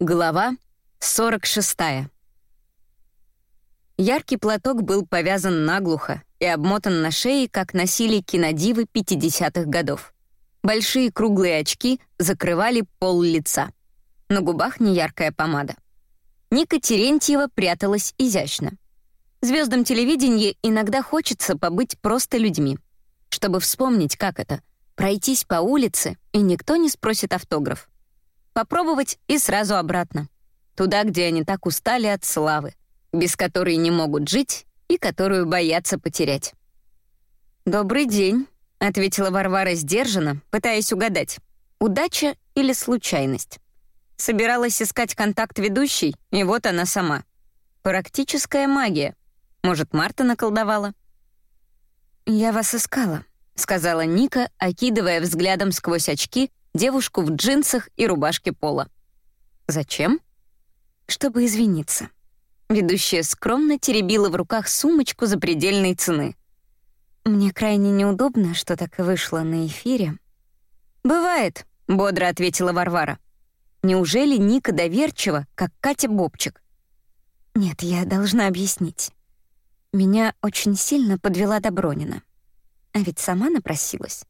Глава 46. Яркий платок был повязан наглухо и обмотан на шее, как носили кинодивы 50-х годов. Большие круглые очки закрывали пол лица. На губах неяркая помада. Ника Терентьева пряталась изящно. Звездам телевидения иногда хочется побыть просто людьми, чтобы вспомнить, как это — пройтись по улице, и никто не спросит автограф. Попробовать и сразу обратно. Туда, где они так устали от славы, без которой не могут жить и которую боятся потерять. «Добрый день», — ответила Варвара сдержанно, пытаясь угадать, удача или случайность. Собиралась искать контакт ведущей, и вот она сама. Практическая магия. Может, Марта наколдовала? «Я вас искала», — сказала Ника, окидывая взглядом сквозь очки девушку в джинсах и рубашке пола. «Зачем?» «Чтобы извиниться». Ведущая скромно теребила в руках сумочку за предельной цены. «Мне крайне неудобно, что так вышло на эфире». «Бывает», — бодро ответила Варвара. «Неужели Ника доверчива, как Катя Бобчик?» «Нет, я должна объяснить. Меня очень сильно подвела Добронина. А ведь сама напросилась.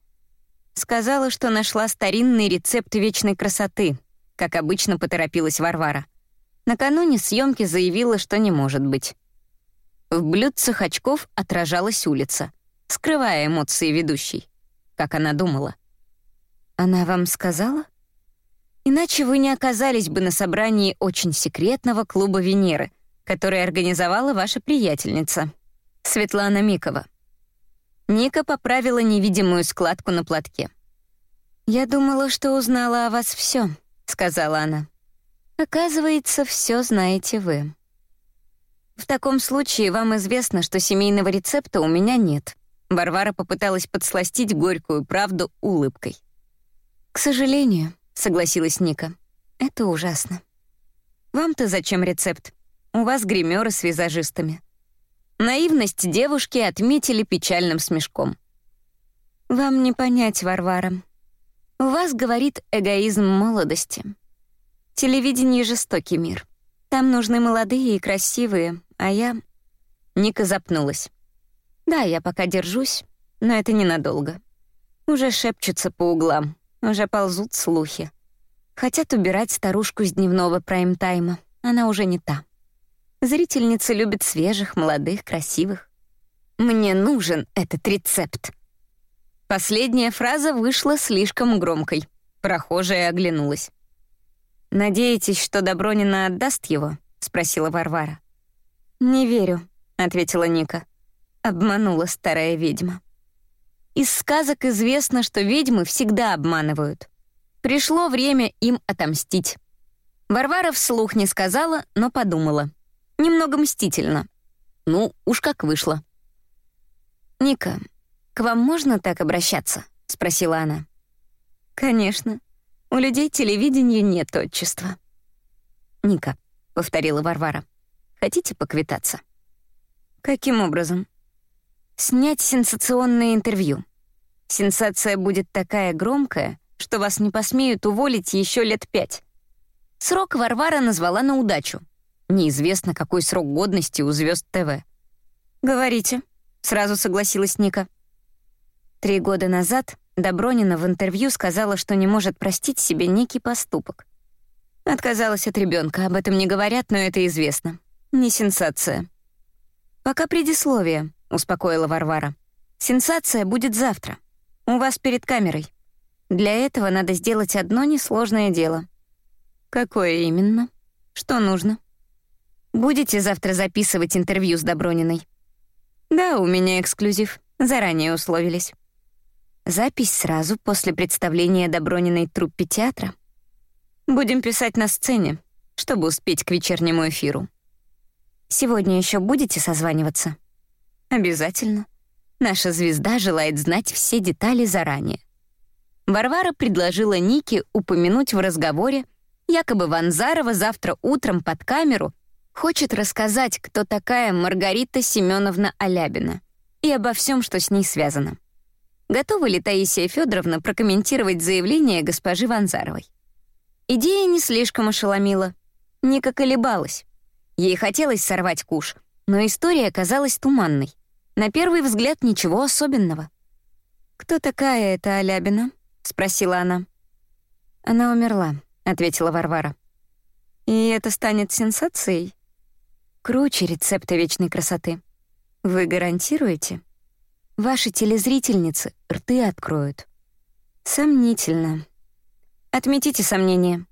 Сказала, что нашла старинный рецепт вечной красоты, как обычно поторопилась Варвара. Накануне съемки заявила, что не может быть. В блюдцах очков отражалась улица, скрывая эмоции ведущей, как она думала. «Она вам сказала?» Иначе вы не оказались бы на собрании очень секретного клуба Венеры, который организовала ваша приятельница, Светлана Микова. Ника поправила невидимую складку на платке. «Я думала, что узнала о вас все, сказала она. «Оказывается, все знаете вы». «В таком случае вам известно, что семейного рецепта у меня нет». Варвара попыталась подсластить горькую правду улыбкой. «К сожалению», — согласилась Ника, — «это ужасно». «Вам-то зачем рецепт? У вас гримеры с визажистами». Наивность девушки отметили печальным смешком. «Вам не понять, Варвара. У вас, говорит, эгоизм молодости. Телевидение — жестокий мир. Там нужны молодые и красивые, а я...» Ника запнулась. «Да, я пока держусь, но это ненадолго. Уже шепчутся по углам, уже ползут слухи. Хотят убирать старушку с дневного прайм-тайма. Она уже не та. Зрительницы любят свежих, молодых, красивых. Мне нужен этот рецепт. Последняя фраза вышла слишком громкой. Прохожая оглянулась. «Надеетесь, что Добронина отдаст его?» — спросила Варвара. «Не верю», — ответила Ника. Обманула старая ведьма. Из сказок известно, что ведьмы всегда обманывают. Пришло время им отомстить. Варвара вслух не сказала, но подумала. Немного мстительно. Ну, уж как вышло. «Ника, к вам можно так обращаться?» — спросила она. «Конечно. У людей телевидения нет отчества». «Ника», — повторила Варвара, — «хотите поквитаться?» «Каким образом?» «Снять сенсационное интервью. Сенсация будет такая громкая, что вас не посмеют уволить еще лет пять». Срок Варвара назвала на удачу, Неизвестно, какой срок годности у звезд ТВ. «Говорите», — сразу согласилась Ника. Три года назад Добронина в интервью сказала, что не может простить себе некий поступок. Отказалась от ребенка, об этом не говорят, но это известно. Не сенсация. «Пока предисловие», — успокоила Варвара. «Сенсация будет завтра. У вас перед камерой. Для этого надо сделать одно несложное дело». «Какое именно? Что нужно?» Будете завтра записывать интервью с Доброниной? Да, у меня эксклюзив. Заранее условились. Запись сразу после представления Доброниной труппе театра. Будем писать на сцене, чтобы успеть к вечернему эфиру. Сегодня еще будете созваниваться? Обязательно. Наша звезда желает знать все детали заранее. Варвара предложила Нике упомянуть в разговоре, якобы Ванзарова завтра утром под камеру хочет рассказать, кто такая Маргарита Семеновна Алябина и обо всем, что с ней связано. Готова ли Таисия Федоровна прокомментировать заявление госпожи Ванзаровой? Идея не слишком ошеломила, Ника колебалась. Ей хотелось сорвать куш, но история казалась туманной. На первый взгляд ничего особенного. «Кто такая эта Алябина?» — спросила она. «Она умерла», — ответила Варвара. «И это станет сенсацией?» «Круче рецепта вечной красоты. Вы гарантируете?» «Ваши телезрительницы рты откроют». «Сомнительно». «Отметите сомнение.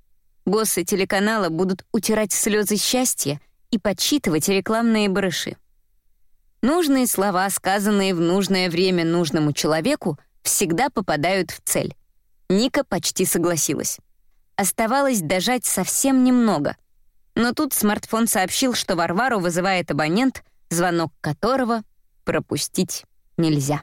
Боссы телеканала будут утирать слезы счастья и подсчитывать рекламные барыши. Нужные слова, сказанные в нужное время нужному человеку, всегда попадают в цель. Ника почти согласилась. Оставалось дожать совсем немного. Но тут смартфон сообщил, что Варвару вызывает абонент, звонок которого пропустить нельзя.